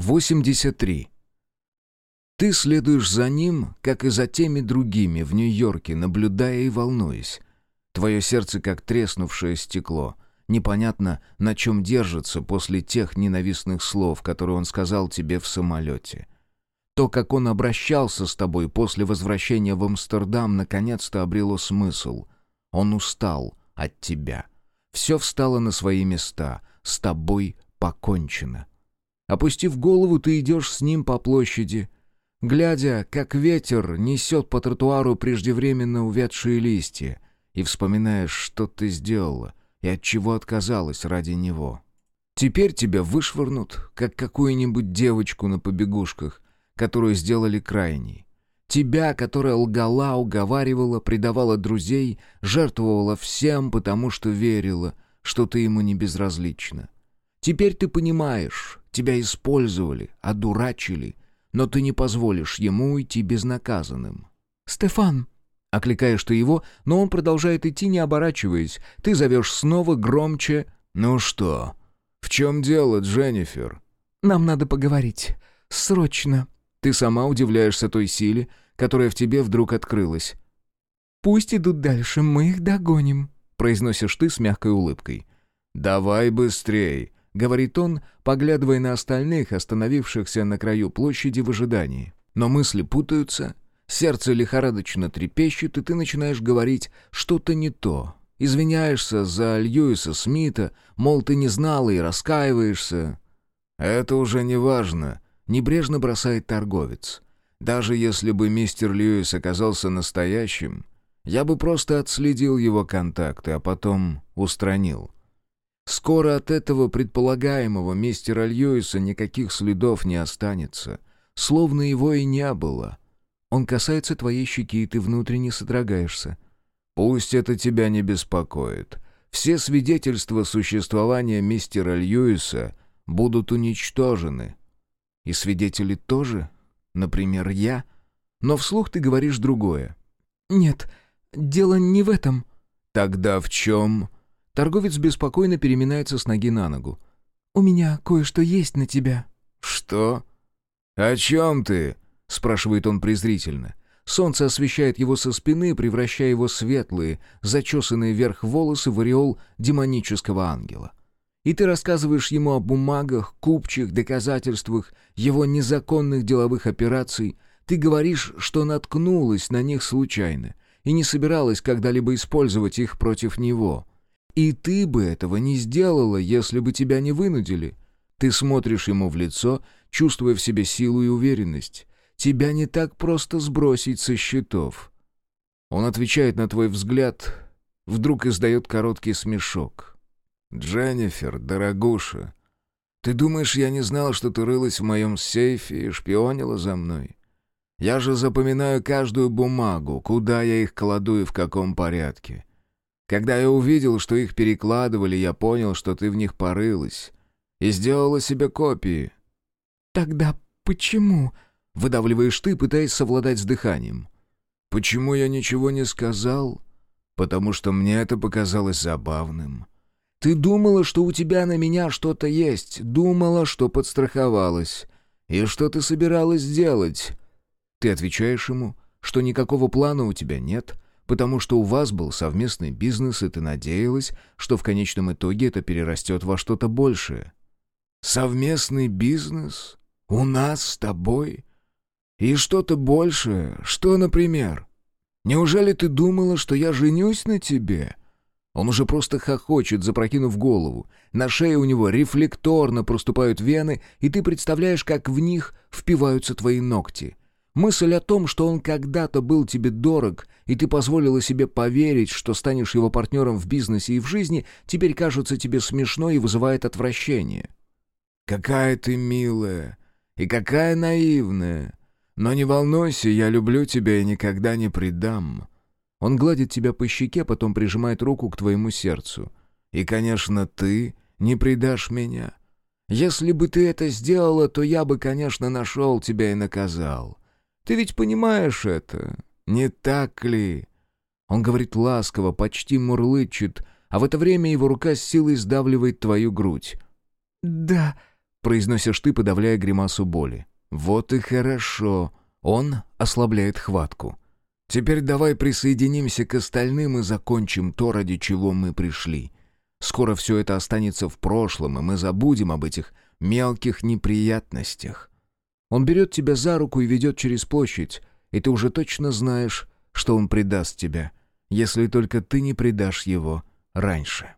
83. Ты следуешь за ним, как и за теми другими в Нью-Йорке, наблюдая и волнуясь. Твое сердце как треснувшее стекло. Непонятно, на чем держится после тех ненавистных слов, которые он сказал тебе в самолете. То, как он обращался с тобой после возвращения в Амстердам, наконец-то обрело смысл. Он устал от тебя. Все встало на свои места. С тобой покончено. Опустив голову, ты идешь с ним по площади, глядя, как ветер несет по тротуару преждевременно увядшие листья, и вспоминаешь, что ты сделала и от чего отказалась ради него. Теперь тебя вышвырнут, как какую-нибудь девочку на побегушках, которую сделали крайней. Тебя, которая лгала, уговаривала, предавала друзей, жертвовала всем, потому что верила, что ты ему не безразлична. Теперь ты понимаешь, тебя использовали, одурачили, но ты не позволишь ему уйти безнаказанным. «Стефан!» Окликаешь ты его, но он продолжает идти, не оборачиваясь. Ты зовешь снова громче. «Ну что? В чем дело, Дженнифер?» «Нам надо поговорить. Срочно!» Ты сама удивляешься той силе, которая в тебе вдруг открылась. «Пусть идут дальше, мы их догоним», — произносишь ты с мягкой улыбкой. «Давай быстрей», — говорит он, поглядывая на остальных, остановившихся на краю площади в ожидании. Но мысли путаются, сердце лихорадочно трепещет, и ты начинаешь говорить что-то не то. Извиняешься за Льюиса Смита, мол, ты не знала и раскаиваешься. «Это уже не важно», — небрежно бросает торговец. «Даже если бы мистер Льюис оказался настоящим, я бы просто отследил его контакты, а потом устранил». Скоро от этого предполагаемого мистера Льюиса никаких следов не останется, словно его и не было. Он касается твоей щеки, и ты внутренне содрогаешься. Пусть это тебя не беспокоит. Все свидетельства существования мистера Льюиса будут уничтожены. И свидетели тоже? Например, я? Но вслух ты говоришь другое. «Нет, дело не в этом». «Тогда в чем?» Торговец беспокойно переминается с ноги на ногу. «У меня кое-что есть на тебя». «Что? О чем ты?» — спрашивает он презрительно. Солнце освещает его со спины, превращая его светлые, зачесанные вверх волосы в ореол демонического ангела. И ты рассказываешь ему о бумагах, купчих, доказательствах его незаконных деловых операций. Ты говоришь, что наткнулась на них случайно и не собиралась когда-либо использовать их против него. И ты бы этого не сделала, если бы тебя не вынудили. Ты смотришь ему в лицо, чувствуя в себе силу и уверенность. Тебя не так просто сбросить со счетов. Он отвечает на твой взгляд, вдруг издает короткий смешок. «Дженнифер, дорогуша, ты думаешь, я не знал, что ты рылась в моем сейфе и шпионила за мной? Я же запоминаю каждую бумагу, куда я их кладу и в каком порядке. Когда я увидел, что их перекладывали, я понял, что ты в них порылась. И сделала себе копии». «Тогда почему?» — выдавливаешь ты, пытаясь совладать с дыханием. «Почему я ничего не сказал?» «Потому что мне это показалось забавным». «Ты думала, что у тебя на меня что-то есть, думала, что подстраховалась. И что ты собиралась делать?» Ты отвечаешь ему, что никакого плана у тебя нет, потому что у вас был совместный бизнес, и ты надеялась, что в конечном итоге это перерастет во что-то большее. Совместный бизнес? У нас с тобой? И что-то большее? Что, например? Неужели ты думала, что я женюсь на тебе?» Он уже просто хохочет, запрокинув голову. На шее у него рефлекторно проступают вены, и ты представляешь, как в них впиваются твои ногти. Мысль о том, что он когда-то был тебе дорог, и ты позволила себе поверить, что станешь его партнером в бизнесе и в жизни, теперь кажется тебе смешной и вызывает отвращение. «Какая ты милая! И какая наивная! Но не волнуйся, я люблю тебя и никогда не предам!» Он гладит тебя по щеке, потом прижимает руку к твоему сердцу. «И, конечно, ты не предашь меня. Если бы ты это сделала, то я бы, конечно, нашел тебя и наказал. Ты ведь понимаешь это, не так ли?» Он говорит ласково, почти мурлычет, а в это время его рука с силой сдавливает твою грудь. «Да, произносишь ты, подавляя гримасу боли. «Вот и хорошо». Он ослабляет хватку. «Теперь давай присоединимся к остальным и закончим то, ради чего мы пришли. Скоро все это останется в прошлом, и мы забудем об этих мелких неприятностях». Он берет тебя за руку и ведет через площадь, и ты уже точно знаешь, что он предаст тебя, если только ты не предашь его раньше.